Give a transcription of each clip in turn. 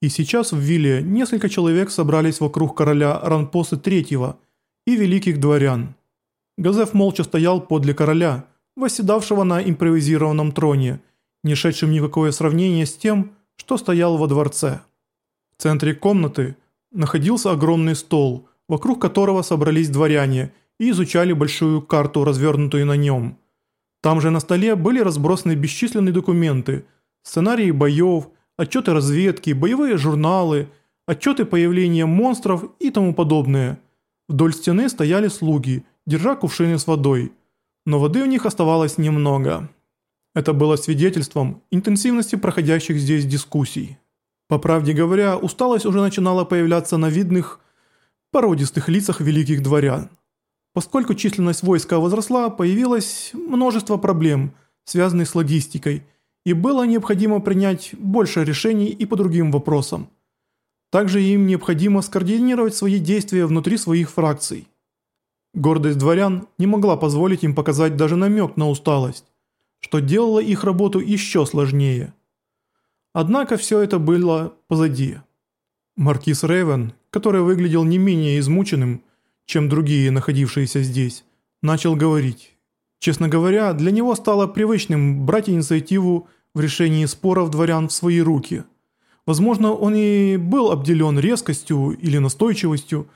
И сейчас в вилле несколько человек собрались вокруг короля Ранпосы III и великих дворян. Газеф молча стоял подле короля, восседавшего на импровизированном троне, не шедшем никакое сравнение с тем, что стоял во дворце. В центре комнаты находился огромный стол, вокруг которого собрались дворяне и изучали большую карту, развернутую на нем. Там же на столе были разбросаны бесчисленные документы, сценарии боев, отчеты разведки, боевые журналы, отчеты появления монстров и тому подобное. Вдоль стены стояли слуги, держа кувшины с водой, но воды у них оставалось немного. Это было свидетельством интенсивности проходящих здесь дискуссий. По правде говоря, усталость уже начинала появляться на видных, породистых лицах великих дворян. Поскольку численность войска возросла, появилось множество проблем, связанных с логистикой, и было необходимо принять больше решений и по другим вопросам. Также им необходимо скоординировать свои действия внутри своих фракций. Гордость дворян не могла позволить им показать даже намек на усталость, что делало их работу еще сложнее. Однако все это было позади. Маркиз Рейвен, который выглядел не менее измученным, чем другие, находившиеся здесь, начал говорить. Честно говоря, для него стало привычным брать инициативу в решении споров дворян в свои руки. Возможно, он и был обделен резкостью или настойчивостью,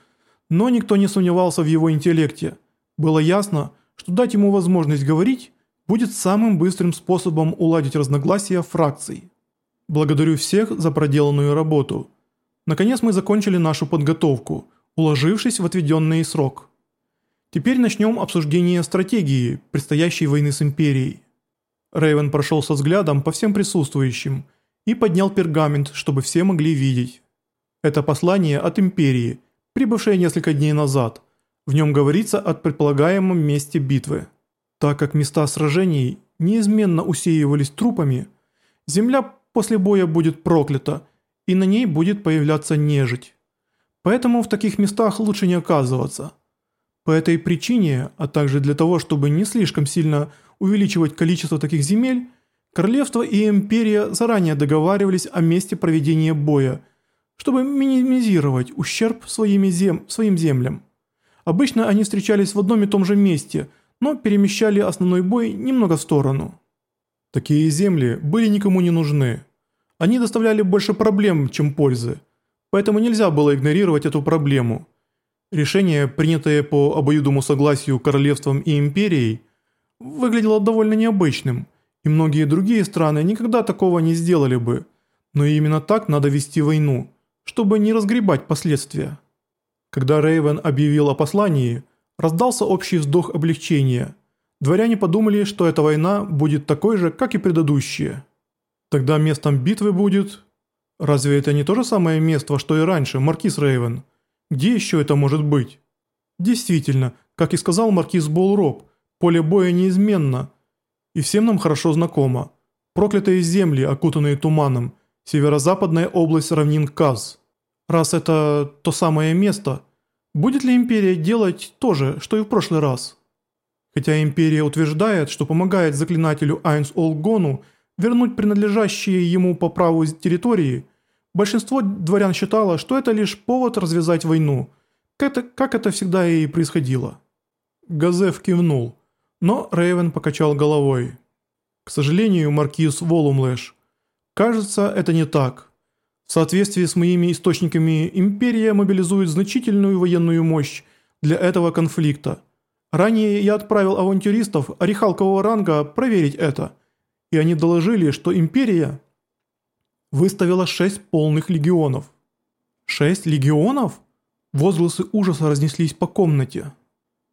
но никто не сомневался в его интеллекте. Было ясно, что дать ему возможность говорить будет самым быстрым способом уладить разногласия фракций. Благодарю всех за проделанную работу. Наконец мы закончили нашу подготовку – уложившись в отведенный срок. Теперь начнем обсуждение стратегии предстоящей войны с Империей. Рейвен прошел со взглядом по всем присутствующим и поднял пергамент, чтобы все могли видеть. Это послание от Империи, прибывшее несколько дней назад. В нем говорится о предполагаемом месте битвы. Так как места сражений неизменно усеивались трупами, земля после боя будет проклята, и на ней будет появляться нежить. Поэтому в таких местах лучше не оказываться. По этой причине, а также для того, чтобы не слишком сильно увеличивать количество таких земель, королевство и империя заранее договаривались о месте проведения боя, чтобы минимизировать ущерб своими зем своим землям. Обычно они встречались в одном и том же месте, но перемещали основной бой немного в сторону. Такие земли были никому не нужны. Они доставляли больше проблем, чем пользы поэтому нельзя было игнорировать эту проблему. Решение, принятое по обоюдному согласию королевством и империей, выглядело довольно необычным, и многие другие страны никогда такого не сделали бы. Но именно так надо вести войну, чтобы не разгребать последствия. Когда Рейвен объявил о послании, раздался общий вздох облегчения. Дворяне подумали, что эта война будет такой же, как и предыдущие. Тогда местом битвы будет Разве это не то же самое место, что и раньше, Маркиз Рейвен? Где еще это может быть? Действительно, как и сказал Маркиз Болроп, поле боя неизменно. И всем нам хорошо знакомо. Проклятые земли, окутанные туманом, северо-западная область равнин Каз. Раз это то самое место, будет ли Империя делать то же, что и в прошлый раз? Хотя Империя утверждает, что помогает заклинателю Айнс Олгону вернуть принадлежащие ему по праву территории, большинство дворян считало, что это лишь повод развязать войну, как это, как это всегда и происходило. Газеф кивнул, но Рейвен покачал головой. К сожалению, маркиз Волумлэш, кажется, это не так. В соответствии с моими источниками, Империя мобилизует значительную военную мощь для этого конфликта. Ранее я отправил авантюристов орехалкового ранга проверить это – и они доложили, что империя выставила шесть полных легионов. Шесть легионов? Возгласы ужаса разнеслись по комнате.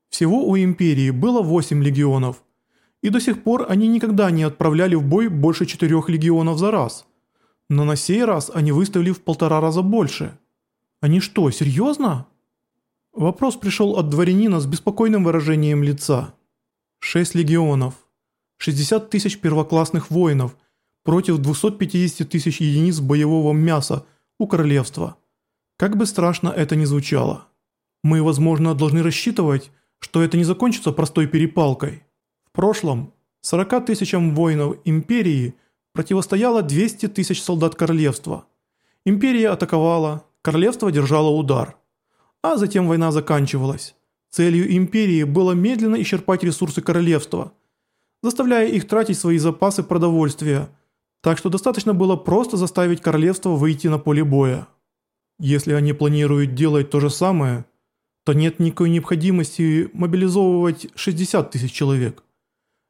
Всего у империи было восемь легионов, и до сих пор они никогда не отправляли в бой больше четырех легионов за раз. Но на сей раз они выставили в полтора раза больше. Они что, серьезно? Вопрос пришел от дворянина с беспокойным выражением лица. Шесть легионов. 60 тысяч первоклассных воинов против 250 тысяч единиц боевого мяса у королевства. Как бы страшно это ни звучало. Мы, возможно, должны рассчитывать, что это не закончится простой перепалкой. В прошлом 40 тысячам воинов империи противостояло 200 тысяч солдат королевства. Империя атаковала, королевство держало удар. А затем война заканчивалась. Целью империи было медленно исчерпать ресурсы королевства, заставляя их тратить свои запасы продовольствия, так что достаточно было просто заставить королевство выйти на поле боя. Если они планируют делать то же самое, то нет никакой необходимости мобилизовывать 60 тысяч человек.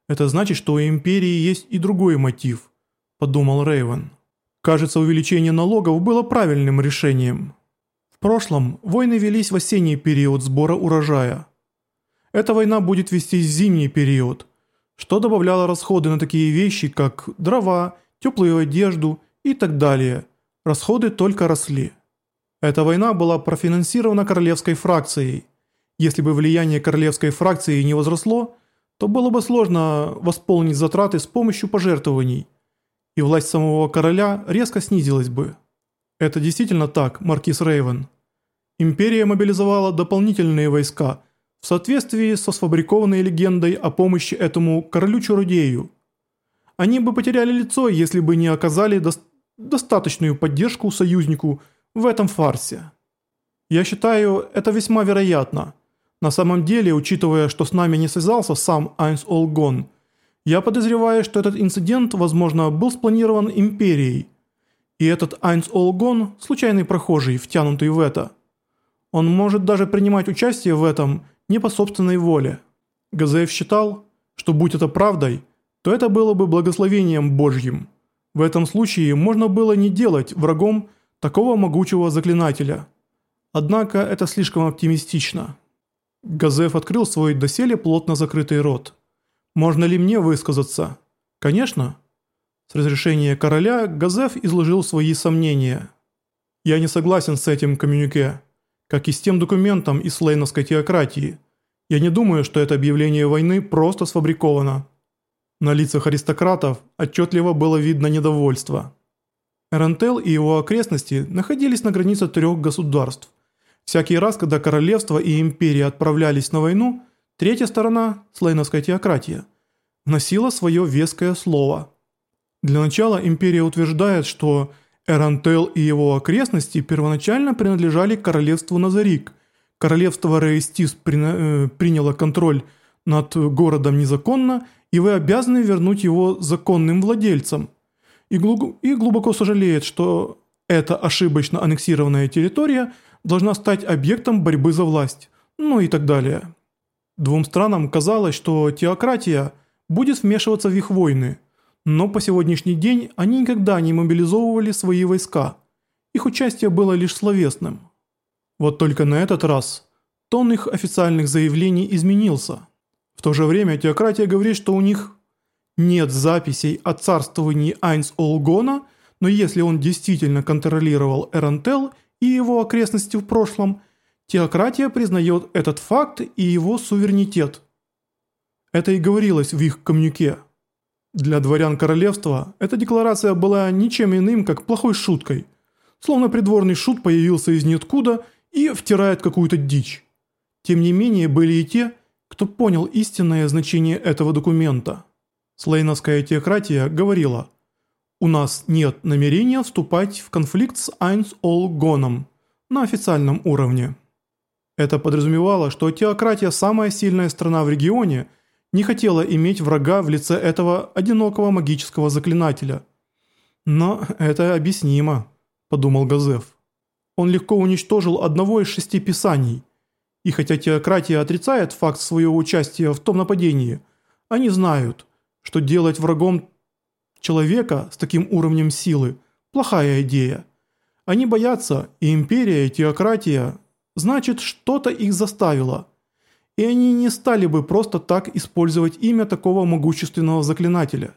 Это значит, что у империи есть и другой мотив, подумал Рейвен. Кажется, увеличение налогов было правильным решением. В прошлом войны велись в осенний период сбора урожая. Эта война будет вестись в зимний период, что добавляло расходы на такие вещи, как дрова, теплую одежду и так далее. Расходы только росли. Эта война была профинансирована королевской фракцией. Если бы влияние королевской фракции не возросло, то было бы сложно восполнить затраты с помощью пожертвований – и власть самого короля резко снизилась бы. Это действительно так, маркиз Рейвен. Империя мобилизовала дополнительные войска в соответствии со сфабрикованной легендой о помощи этому королю-чародею. Они бы потеряли лицо, если бы не оказали до достаточную поддержку союзнику в этом фарсе. Я считаю, это весьма вероятно. На самом деле, учитывая, что с нами не связался сам Айнс Олгон – я подозреваю, что этот инцидент, возможно, был спланирован Империей. И этот Айнс Олгон – случайный прохожий, втянутый в это. Он может даже принимать участие в этом не по собственной воле. Газеев считал, что будь это правдой, то это было бы благословением Божьим. В этом случае можно было не делать врагом такого могучего заклинателя. Однако это слишком оптимистично. Газев открыл свой доселе плотно закрытый рот. Можно ли мне высказаться? Конечно. С разрешения короля Газеф изложил свои сомнения. Я не согласен с этим коммюнике, как и с тем документом из слейновской теократии. Я не думаю, что это объявление войны просто сфабриковано. На лицах аристократов отчетливо было видно недовольство. Эрентел и его окрестности находились на границе трех государств. Всякий раз, когда королевство и империя отправлялись на войну – Третья сторона, слейновская теократия, носила свое веское слово. Для начала империя утверждает, что Эрантел и его окрестности первоначально принадлежали королевству Назарик. Королевство Рейстис э, приняло контроль над городом незаконно, и вы обязаны вернуть его законным владельцам. И, и глубоко сожалеет, что эта ошибочно аннексированная территория должна стать объектом борьбы за власть, ну и так далее. Двум странам казалось, что теократия будет вмешиваться в их войны, но по сегодняшний день они никогда не мобилизовывали свои войска. Их участие было лишь словесным. Вот только на этот раз тон их официальных заявлений изменился. В то же время теократия говорит, что у них нет записей о царствовании Айнс Олгона, но если он действительно контролировал Эрантел и его окрестности в прошлом – Теократия признает этот факт и его суверенитет. Это и говорилось в их коммюнике. Для дворян королевства эта декларация была ничем иным, как плохой шуткой. Словно придворный шут появился из ниоткуда и втирает какую-то дичь. Тем не менее, были и те, кто понял истинное значение этого документа. Слейновская теократия говорила «У нас нет намерения вступать в конфликт с Айнс Ол Гоном на официальном уровне». Это подразумевало, что теократия, самая сильная страна в регионе, не хотела иметь врага в лице этого одинокого магического заклинателя. «Но это объяснимо», – подумал Газеф. Он легко уничтожил одного из шести писаний. И хотя теократия отрицает факт своего участия в том нападении, они знают, что делать врагом человека с таким уровнем силы – плохая идея. Они боятся, и империя, и теократия Значит, что-то их заставило. И они не стали бы просто так использовать имя такого могущественного заклинателя.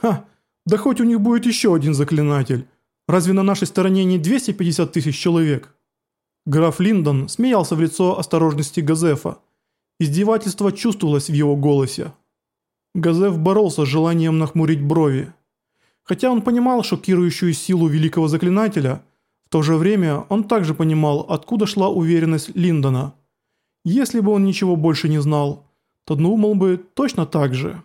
Ха, да хоть у них будет еще один заклинатель. Разве на нашей стороне не 250 тысяч человек? Граф Линдон смеялся в лицо осторожности Газефа. Издевательство чувствовалось в его голосе. Газеф боролся с желанием нахмурить брови. Хотя он понимал шокирующую силу великого заклинателя – в то же время он также понимал, откуда шла уверенность Линдона. Если бы он ничего больше не знал, то думал бы точно так же.